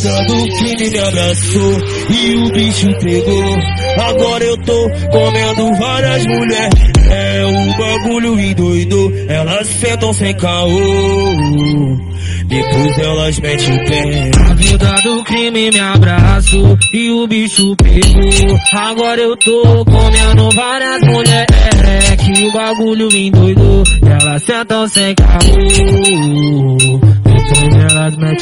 A vida do crime me abraçou e o bicho pegou. Agora eu tô comendo várias mulheres. É o bagulho endoidou, elas sentam sem caô. Depois elas metem o pé. A vida do crime me abraçou e o bicho pegou. Agora eu tô comendo várias mulheres. Que o bagulho endoidou. Elas sentam sem carro. Depois elas metem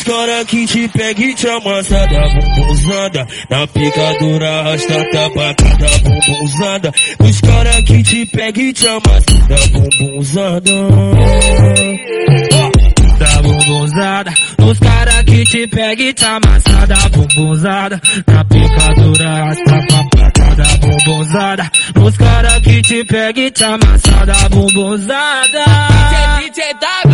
os cara que te pega e te amassa da bumbuzada. Na picadura, arrasta tabaca da bumbuzada. Os cara que te pega e te amassa da bumbuzada. Da bumbuzada, os cara que te pega e te amassa da bumbuzada. Na picadura, arrasta tabaca da bumbuzada. Os cara que te pega e te amassa da bumbuzada. DJ W,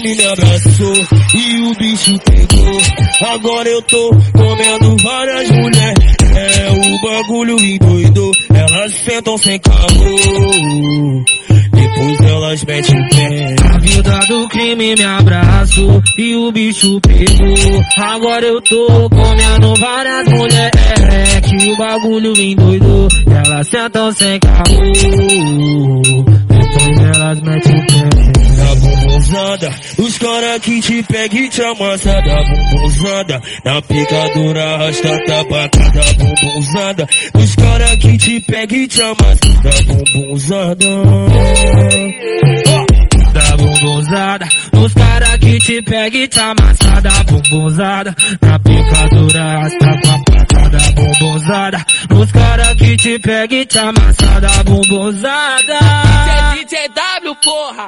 crime me abraçou e o bicho pegou. Agora eu tô comendo várias mulheres. É o bagulho endoidou. Elas sentam sem carro. Depois elas metem o pé. A vida do crime me abraçou e o bicho pegou. Agora eu tô comendo várias mulheres. É que o bagulho endoidou. Elas sentam sem carro. Os cara que te pega e te amassa da bumbuzada. Na picadura, arrasta tabaca da bumbuzada. Os cara que te pega e te amassa da bumbuzada. Da bumbuzada, os cara que te pega e te amassa da bumbuzada. Na picadura, arrasta tabaca da bumbuzada. Os cara que te pega e te amassa da bumbuzada. DJ W, porra.